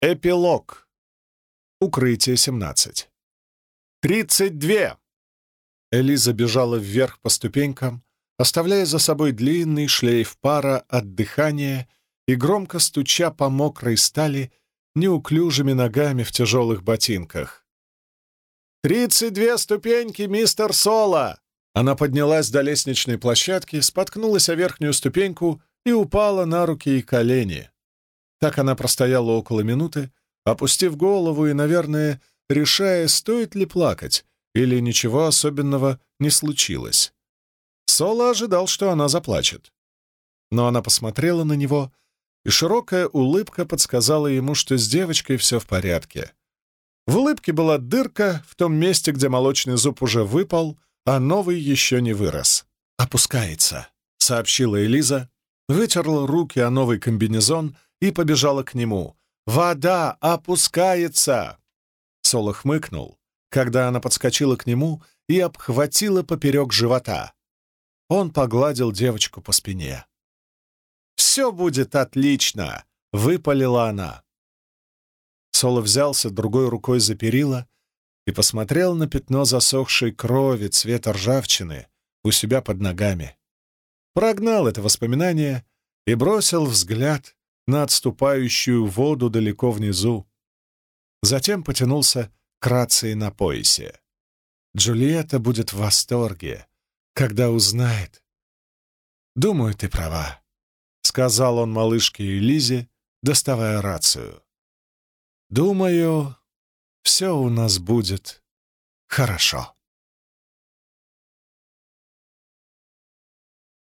Эпилог. Укрытие 17. «Тридцать две!» Элиза бежала вверх по ступенькам, оставляя за собой длинный шлейф пара от дыхания и громко стуча по мокрой стали неуклюжими ногами в тяжелых ботинках. «Тридцать две ступеньки, мистер Соло!» Она поднялась до лестничной площадки, споткнулась о верхнюю ступеньку и упала на руки и колени. Так она простояла около минуты, опустив голову и, наверное, решая, стоит ли плакать, или ничего особенного не случилось. Соло ожидал, что она заплачет. Но она посмотрела на него, и широкая улыбка подсказала ему, что с девочкой все в порядке. В улыбке была дырка в том месте, где молочный зуб уже выпал, а новый еще не вырос. «Опускается», — сообщила Элиза, вытерла руки о новый комбинезон — и побежала к нему. «Вода опускается!» Соло хмыкнул, когда она подскочила к нему и обхватила поперек живота. Он погладил девочку по спине. «Все будет отлично!» — выпалила она. Соло взялся другой рукой за перила и посмотрел на пятно засохшей крови цвета ржавчины у себя под ногами. Прогнал это воспоминание и бросил взгляд на отступающую воду далеко внизу. Затем потянулся к рации на поясе. Джульетта будет в восторге, когда узнает. «Думаю, ты права», — сказал он малышке и Лизе, доставая рацию. «Думаю, все у нас будет хорошо».